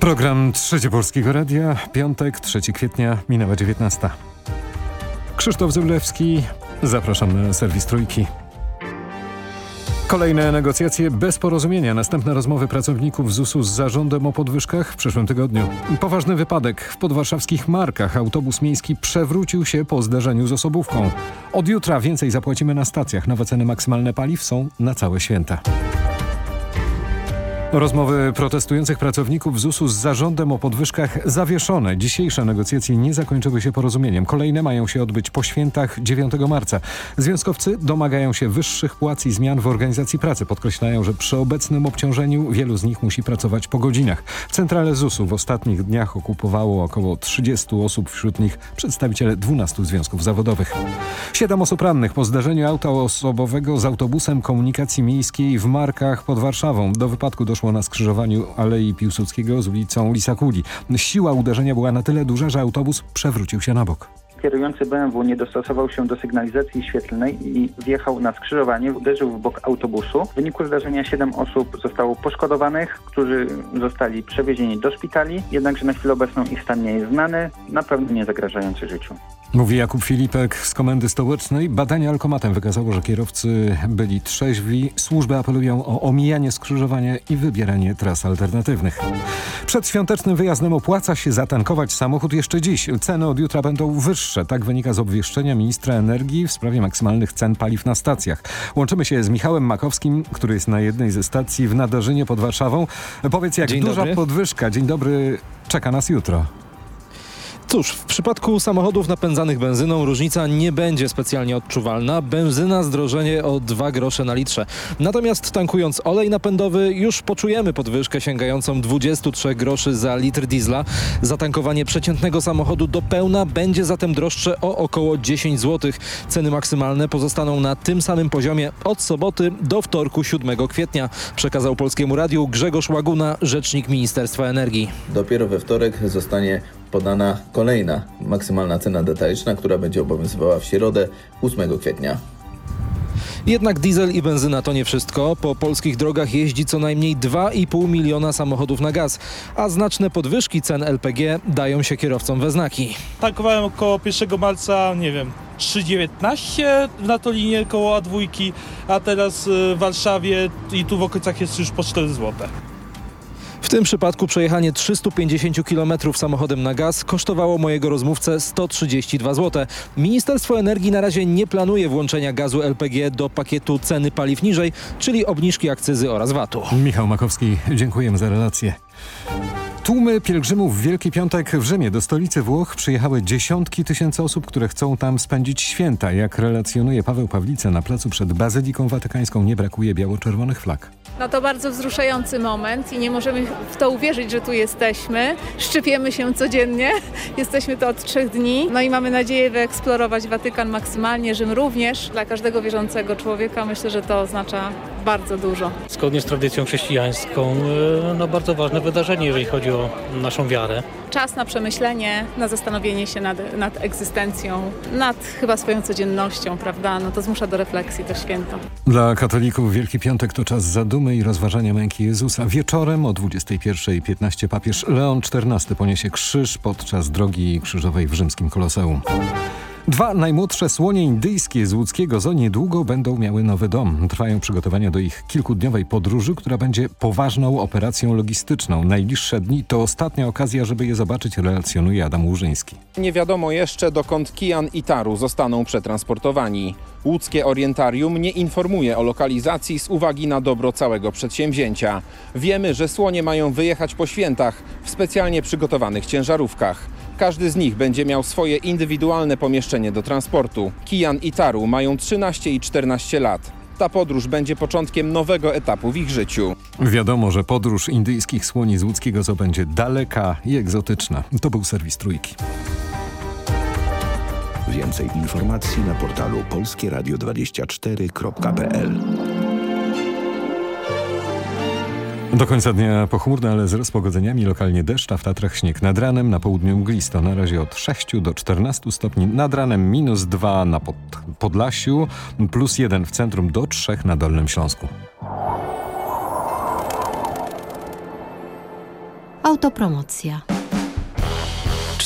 Program Trzecie Polskiego Radia, piątek, 3 kwietnia, minęła 19. Krzysztof Zylewski, zapraszam na serwis Trójki. Kolejne negocjacje bez porozumienia. Następne rozmowy pracowników ZUS-u z zarządem o podwyżkach w przyszłym tygodniu. Poważny wypadek. W podwarszawskich Markach autobus miejski przewrócił się po zderzeniu z osobówką. Od jutra więcej zapłacimy na stacjach. Nowe ceny maksymalne paliw są na całe święta. Rozmowy protestujących pracowników ZUS-u z zarządem o podwyżkach zawieszone. Dzisiejsze negocjacje nie zakończyły się porozumieniem. Kolejne mają się odbyć po świętach 9 marca. Związkowcy domagają się wyższych płac i zmian w organizacji pracy. Podkreślają, że przy obecnym obciążeniu wielu z nich musi pracować po godzinach. Centrale ZUS-u w ostatnich dniach okupowało około 30 osób, wśród nich przedstawiciele 12 związków zawodowych. Siedem osób rannych po zdarzeniu auta osobowego z autobusem komunikacji miejskiej w Markach pod Warszawą. Do wypadku doszło doszło na skrzyżowaniu Alei Piłsudskiego z ulicą Lisakuli. Siła uderzenia była na tyle duża, że autobus przewrócił się na bok. Kierujący BMW nie dostosował się do sygnalizacji świetlnej i wjechał na skrzyżowanie, uderzył w bok autobusu. W wyniku zdarzenia 7 osób zostało poszkodowanych, którzy zostali przewiezieni do szpitali, jednakże na chwilę obecną ich stan nie jest znany, na pewno nie zagrażający życiu. Mówi Jakub Filipek z Komendy Stołecznej. Badanie alkomatem wykazało, że kierowcy byli trzeźwi. Służby apelują o omijanie skrzyżowania i wybieranie tras alternatywnych. Przed świątecznym wyjazdem opłaca się zatankować samochód jeszcze dziś. Ceny od jutra będą wyższe. Tak wynika z obwieszczenia ministra energii w sprawie maksymalnych cen paliw na stacjach. Łączymy się z Michałem Makowskim, który jest na jednej ze stacji w Nadarzynie pod Warszawą. Powiedz, jak Dzień duża dobry. podwyżka, dzień dobry, czeka nas jutro. Cóż, w przypadku samochodów napędzanych benzyną różnica nie będzie specjalnie odczuwalna. Benzyna zdrożenie o 2 grosze na litrze. Natomiast tankując olej napędowy już poczujemy podwyżkę sięgającą 23 groszy za litr diesla. Zatankowanie przeciętnego samochodu do pełna będzie zatem droższe o około 10 zł. Ceny maksymalne pozostaną na tym samym poziomie od soboty do wtorku 7 kwietnia, przekazał Polskiemu Radiu Grzegorz Łaguna, rzecznik Ministerstwa Energii. Dopiero we wtorek zostanie podana kolejna maksymalna cena detaliczna, która będzie obowiązywała w środę 8 kwietnia. Jednak diesel i benzyna to nie wszystko. Po polskich drogach jeździ co najmniej 2,5 miliona samochodów na gaz, a znaczne podwyżki cen LPG dają się kierowcom we znaki. Tankowałem około 1 marca, nie wiem, 3,19 na to linię koło A2, a teraz y, w Warszawie i tu w okolicach jest już po 4 zł. W tym przypadku przejechanie 350 km samochodem na gaz kosztowało mojego rozmówcę 132 zł. Ministerstwo Energii na razie nie planuje włączenia gazu LPG do pakietu ceny paliw niżej, czyli obniżki akcyzy oraz VAT-u. Michał Makowski, dziękujemy za relację. Tłumy pielgrzymów w Wielki Piątek w Rzymie do stolicy Włoch przyjechały dziesiątki tysięcy osób, które chcą tam spędzić święta. Jak relacjonuje Paweł Pawlica, na placu przed Bazyliką Watykańską nie brakuje biało-czerwonych flag. No to bardzo wzruszający moment i nie możemy w to uwierzyć, że tu jesteśmy. Szczypiemy się codziennie, jesteśmy tu od trzech dni. No i mamy nadzieję wyeksplorować Watykan maksymalnie, Rzym również. Dla każdego wierzącego człowieka myślę, że to oznacza bardzo dużo. Zgodnie z tradycją chrześcijańską, e, no bardzo ważne wydarzenie, jeżeli chodzi o naszą wiarę. Czas na przemyślenie, na zastanowienie się nad, nad egzystencją, nad chyba swoją codziennością, prawda? No to zmusza do refleksji to święto. Dla katolików Wielki Piątek to czas zadumy i rozważania męki Jezusa. Wieczorem o 21.15 papież Leon XIV poniesie krzyż podczas drogi krzyżowej w rzymskim Koloseum. Dwa najmłodsze słonie indyjskie z łódzkiego zoo niedługo będą miały nowy dom. Trwają przygotowania do ich kilkudniowej podróży, która będzie poważną operacją logistyczną. Najbliższe dni to ostatnia okazja, żeby je zobaczyć, relacjonuje Adam Łużyński. Nie wiadomo jeszcze, dokąd Kijan i Taru zostaną przetransportowani. Łódzkie Orientarium nie informuje o lokalizacji z uwagi na dobro całego przedsięwzięcia. Wiemy, że słonie mają wyjechać po świętach w specjalnie przygotowanych ciężarówkach. Każdy z nich będzie miał swoje indywidualne pomieszczenie do transportu. Kijan i Taru mają 13 i 14 lat. Ta podróż będzie początkiem nowego etapu w ich życiu. Wiadomo, że podróż indyjskich słoni z łódzkiego zoo będzie daleka i egzotyczna. To był serwis Trójki. Więcej informacji na portalu polskieradio24.pl Do końca dnia pochmurno, ale z rozpogodzeniami lokalnie deszcz, a w Tatrach śnieg nad ranem, na południu mglisto. Na razie od 6 do 14 stopni, nad ranem minus 2 na pod, Podlasiu, plus 1 w centrum do 3 na Dolnym Śląsku. Autopromocja.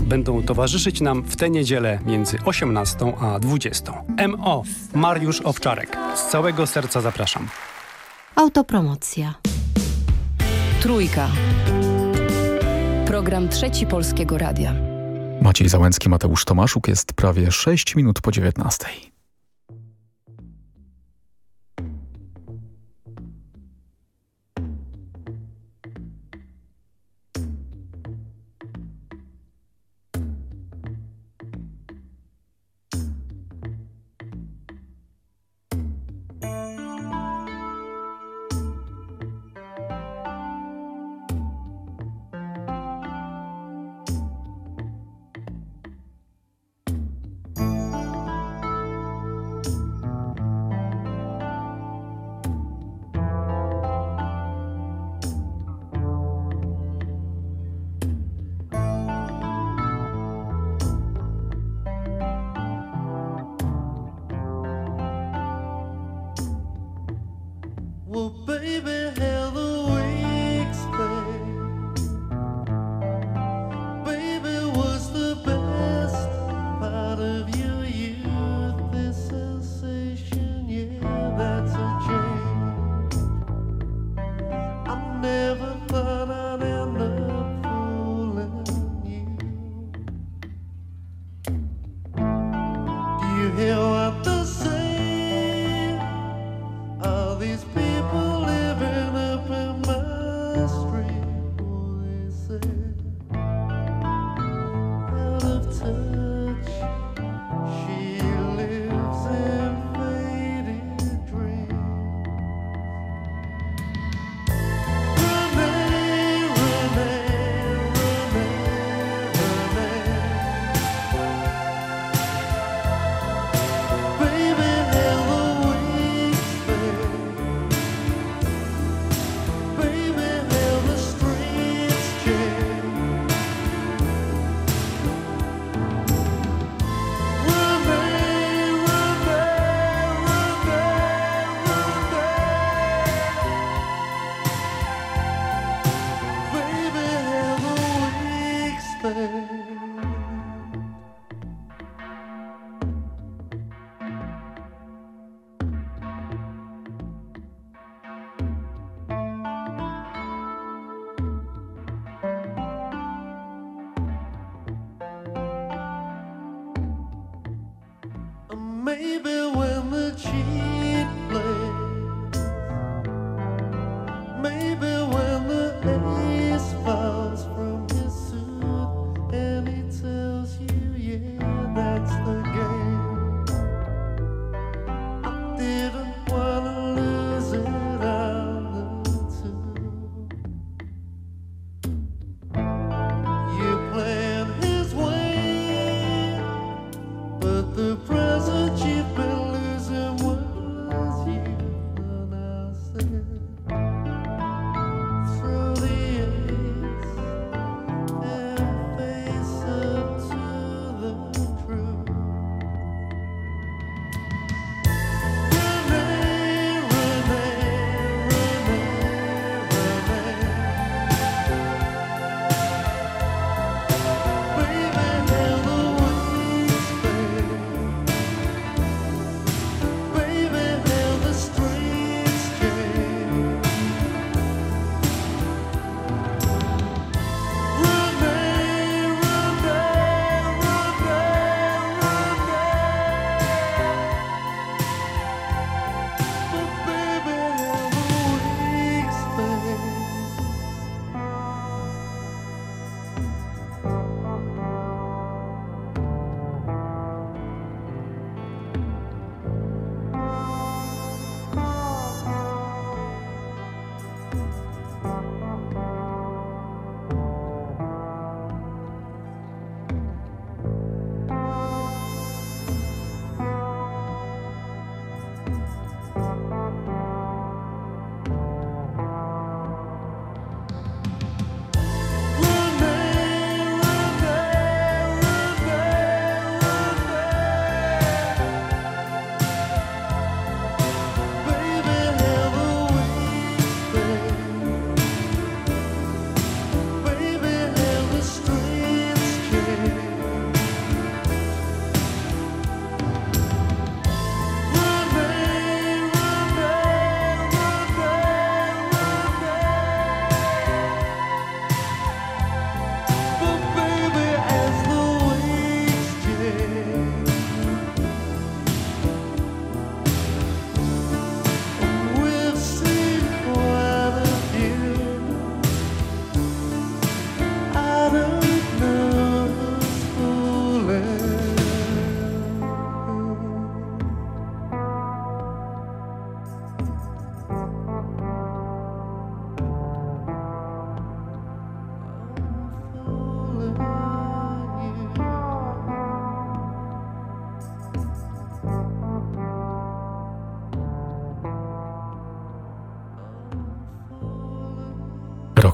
będą towarzyszyć nam w tę niedzielę między 18 a 20. MO Mariusz Owczarek. Z całego serca zapraszam. Autopromocja. Trójka. Program Trzeci Polskiego Radia. Maciej Załęcki, Mateusz Tomaszuk jest prawie 6 minut po 19.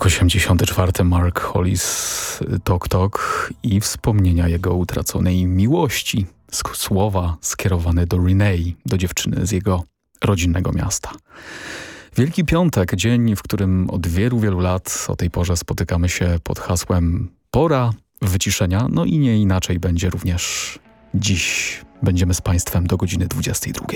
Rok 84 Mark Hollis Tok Tok i wspomnienia jego utraconej miłości. Słowa skierowane do Renee, do dziewczyny z jego rodzinnego miasta. Wielki Piątek, dzień, w którym od wielu, wielu lat o tej porze spotykamy się pod hasłem Pora wyciszenia, no i nie inaczej będzie również dziś. Będziemy z Państwem do godziny 22.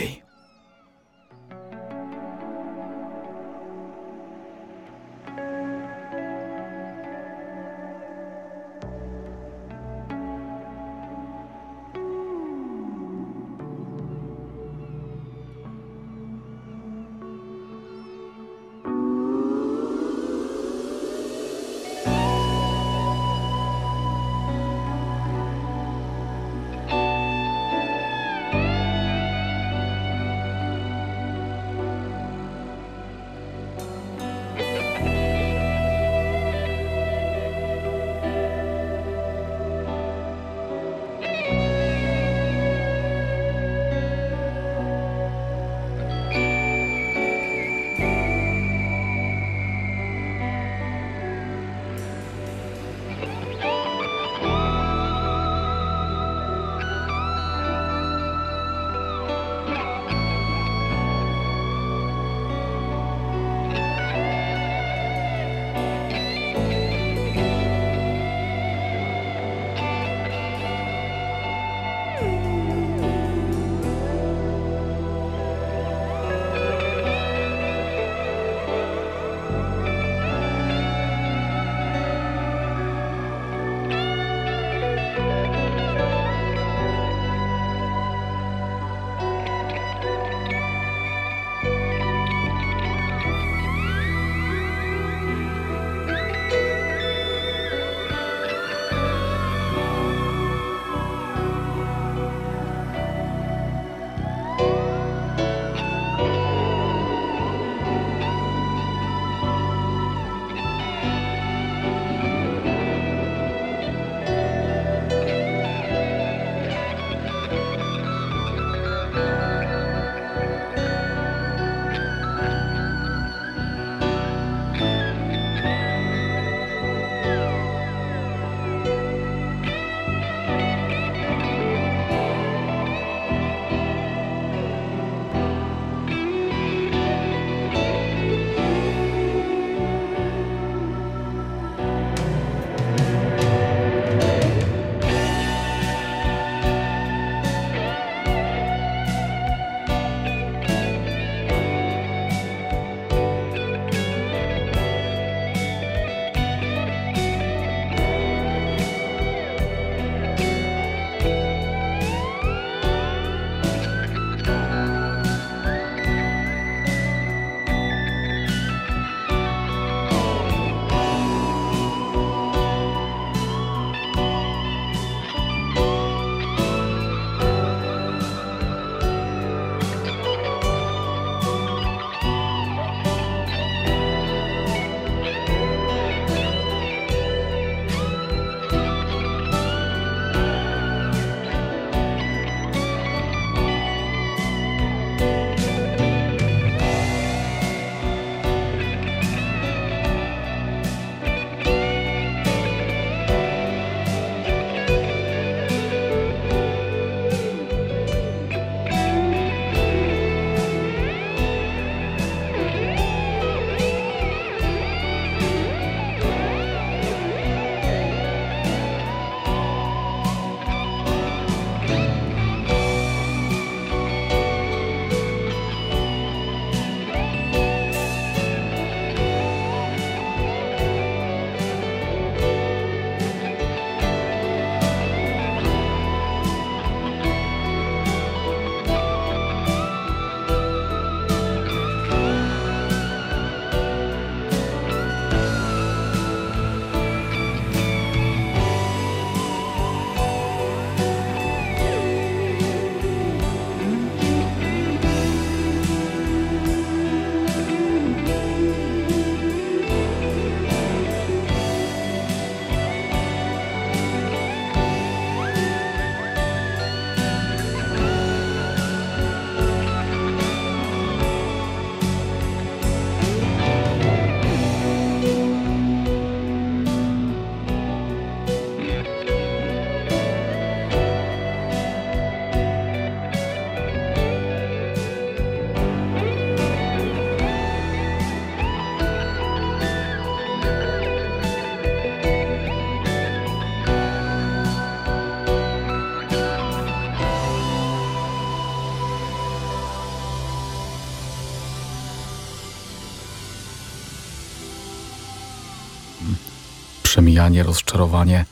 przemijanie, rozczarowanie,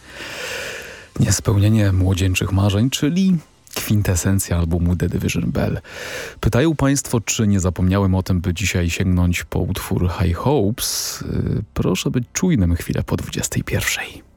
niespełnienie młodzieńczych marzeń, czyli kwintesencja albumu The Division Bell. Pytają Państwo, czy nie zapomniałem o tym, by dzisiaj sięgnąć po utwór High Hopes. Y, proszę być czujnym chwilę po 21.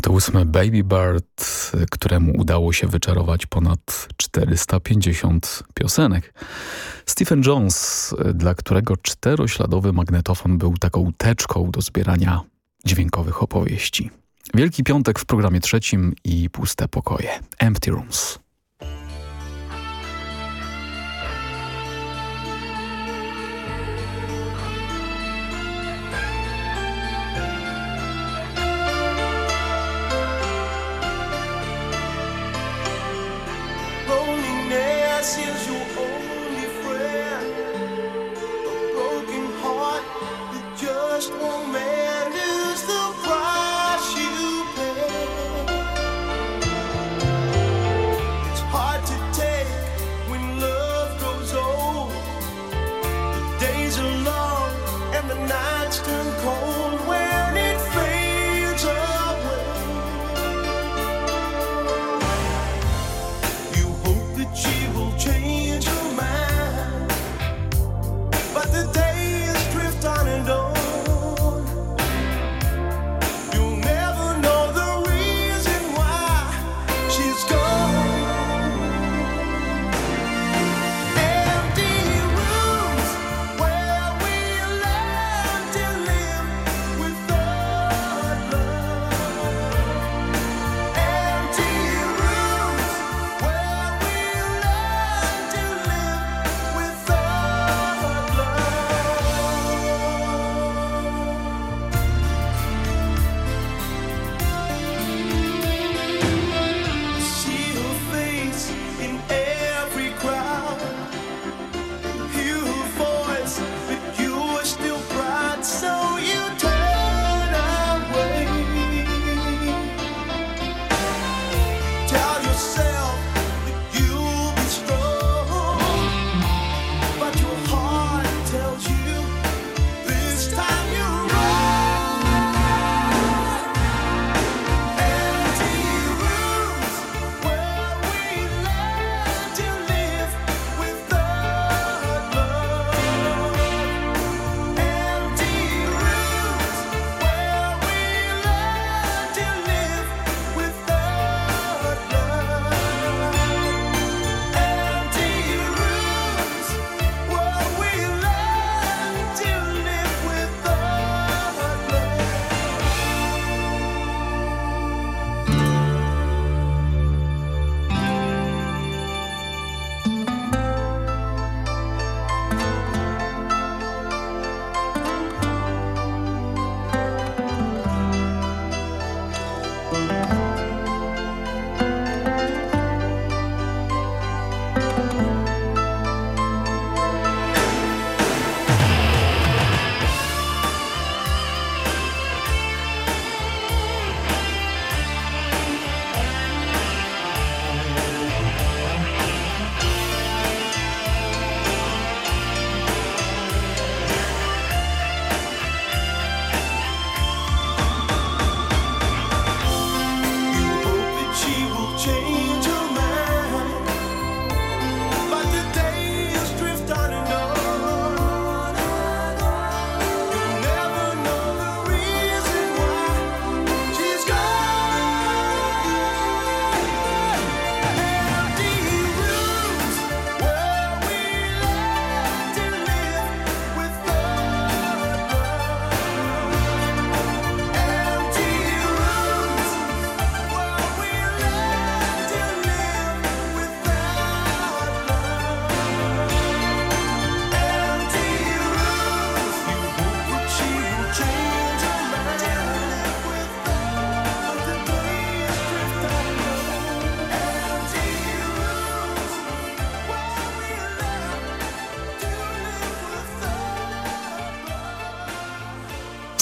98 Baby Bird, któremu udało się wyczarować ponad 450 piosenek. Stephen Jones, dla którego czterośladowy magnetofon był taką teczką do zbierania dźwiękowych opowieści. Wielki Piątek w programie trzecim i Puste Pokoje, Empty Rooms. you.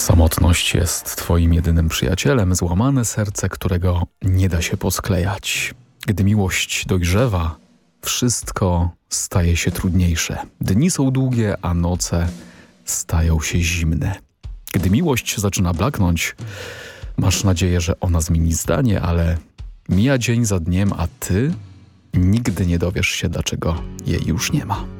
Samotność jest twoim jedynym przyjacielem, złamane serce, którego nie da się posklejać. Gdy miłość dojrzewa, wszystko staje się trudniejsze. Dni są długie, a noce stają się zimne. Gdy miłość zaczyna blaknąć, masz nadzieję, że ona zmieni zdanie, ale mija dzień za dniem, a ty nigdy nie dowiesz się, dlaczego jej już nie ma.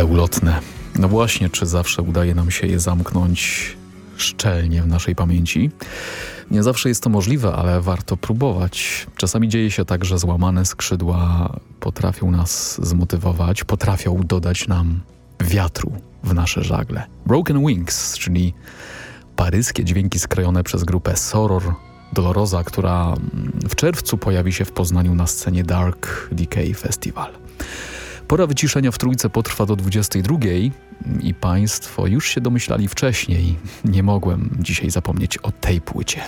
Chwile ulotne. No właśnie, czy zawsze udaje nam się je zamknąć szczelnie w naszej pamięci? Nie zawsze jest to możliwe, ale warto próbować. Czasami dzieje się tak, że złamane skrzydła potrafią nas zmotywować, potrafią dodać nam wiatru w nasze żagle. Broken Wings, czyli paryskie dźwięki skrojone przez grupę Soror Dolorosa, która w czerwcu pojawi się w Poznaniu na scenie Dark Decay Festival. Pora wyciszenia w trójce potrwa do 22 i Państwo już się domyślali wcześniej. Nie mogłem dzisiaj zapomnieć o tej płycie.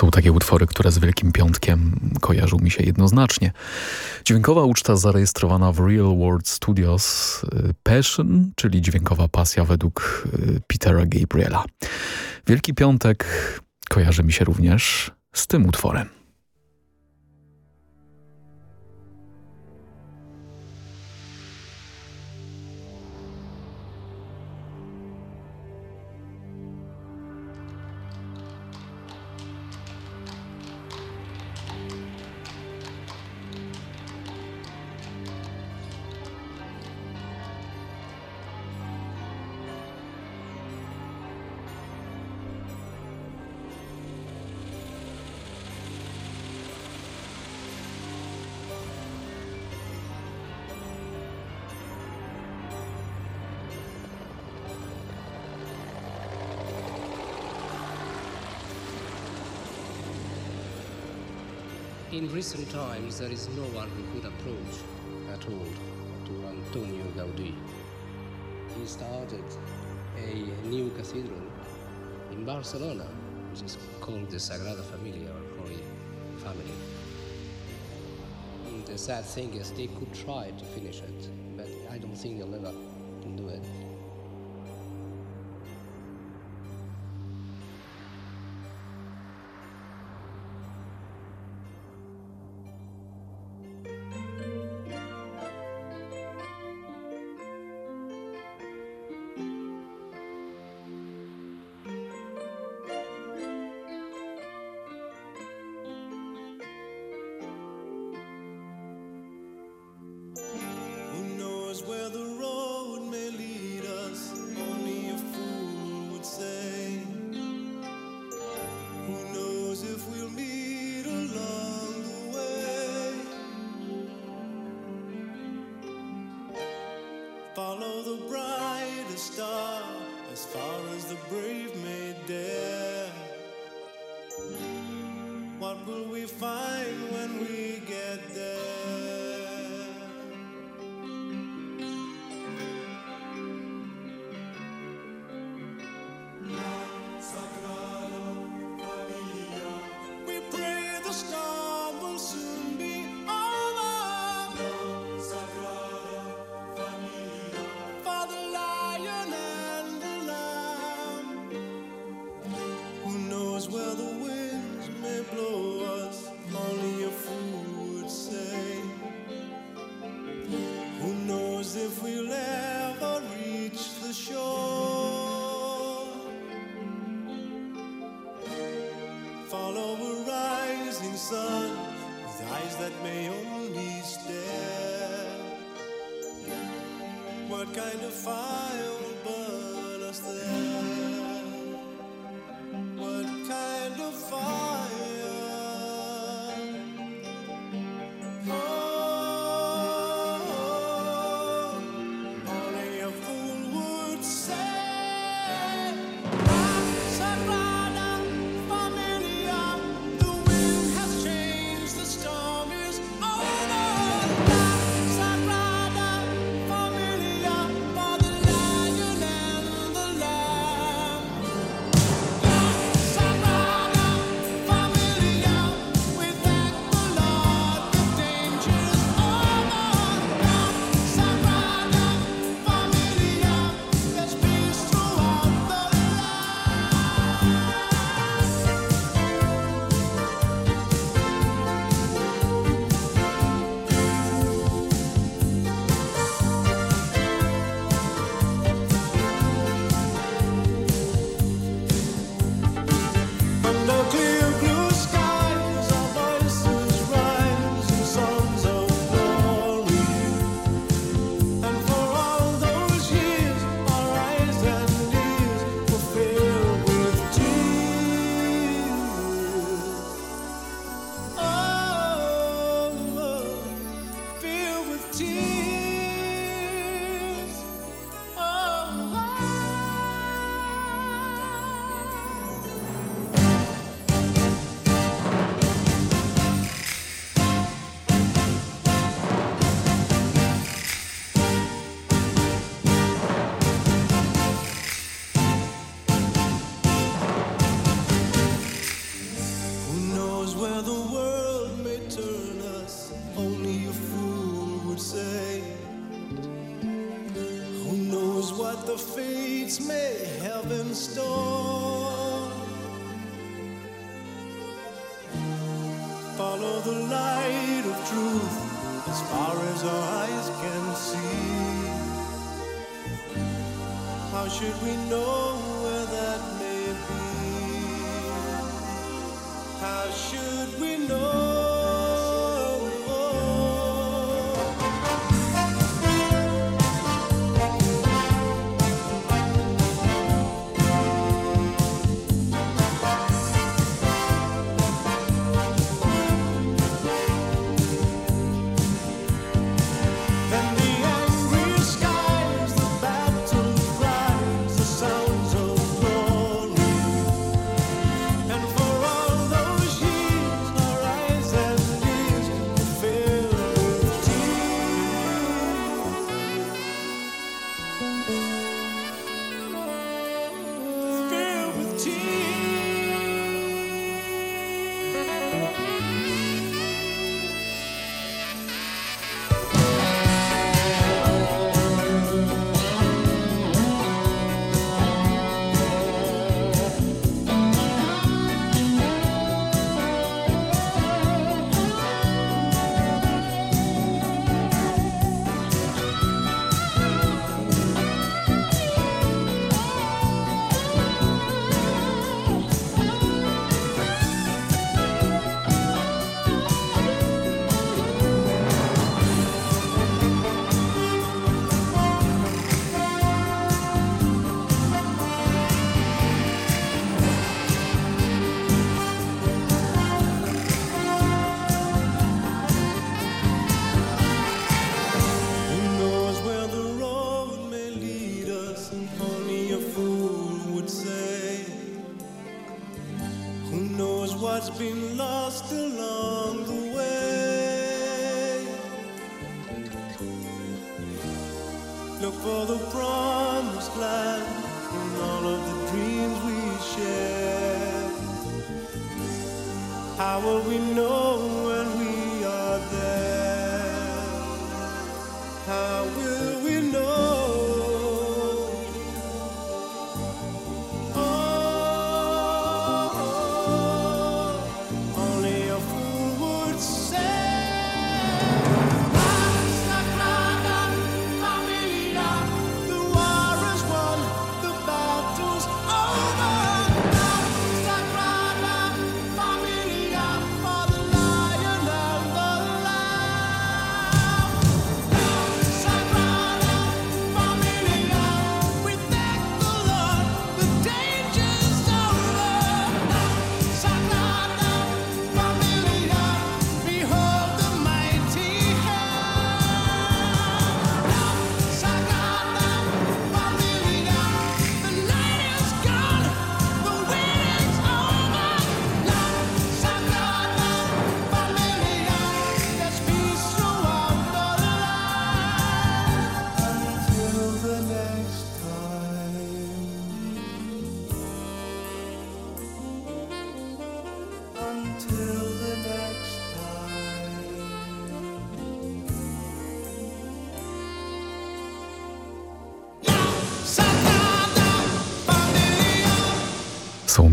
Są takie utwory, które z Wielkim Piątkiem kojarzą mi się jednoznacznie. Dźwiękowa uczta zarejestrowana w Real World Studios y, Passion, czyli dźwiękowa pasja według y, Petera Gabriela. Wielki Piątek kojarzy mi się również z tym utworem. Recent times, there is no one who could approach at all to Antonio Gaudí. He started a new cathedral in Barcelona, which is called the Sagrada Familia or Holy Family. And the sad thing is, they could try to finish it, but I don't think they'll ever do it. Brave should we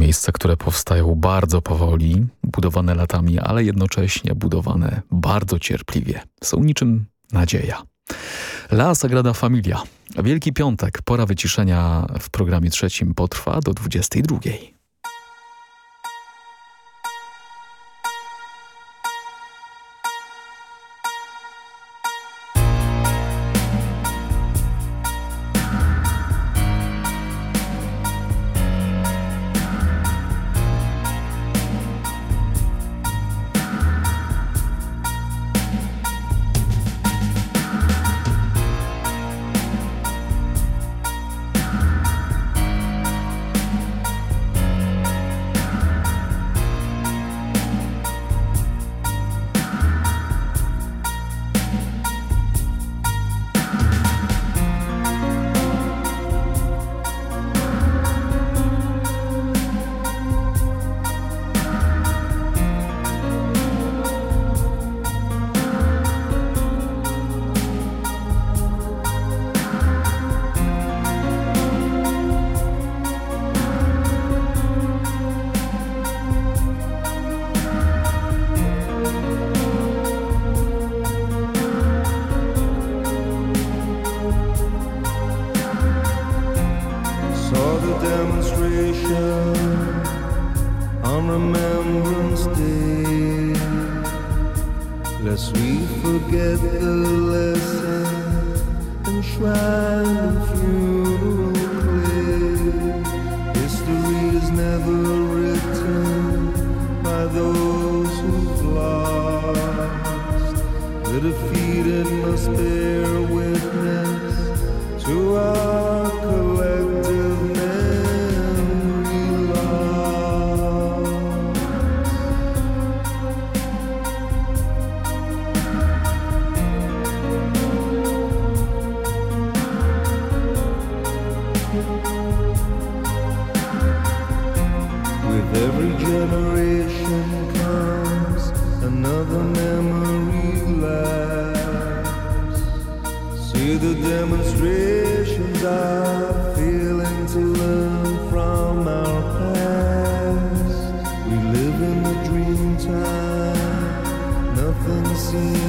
miejsca, które powstają bardzo powoli, budowane latami, ale jednocześnie budowane bardzo cierpliwie. Są niczym nadzieja. La Sagrada Familia. Wielki Piątek. Pora wyciszenia w programie trzecim potrwa do 22. Are failing to learn from our past. We live in dream time, nothing seems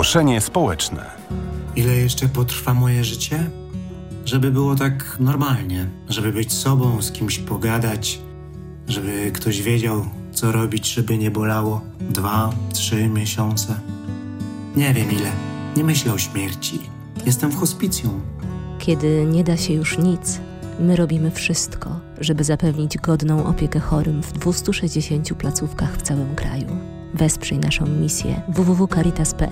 Ogłoszenie społeczne. Ile jeszcze potrwa moje życie? Żeby było tak normalnie, żeby być sobą, z kimś pogadać, żeby ktoś wiedział, co robić, żeby nie bolało. Dwa, trzy miesiące. Nie wiem ile. Nie myślę o śmierci. Jestem w hospicjum. Kiedy nie da się już nic, my robimy wszystko, żeby zapewnić godną opiekę chorym w 260 placówkach w całym kraju. Wesprzyj naszą misję www.caritas.pl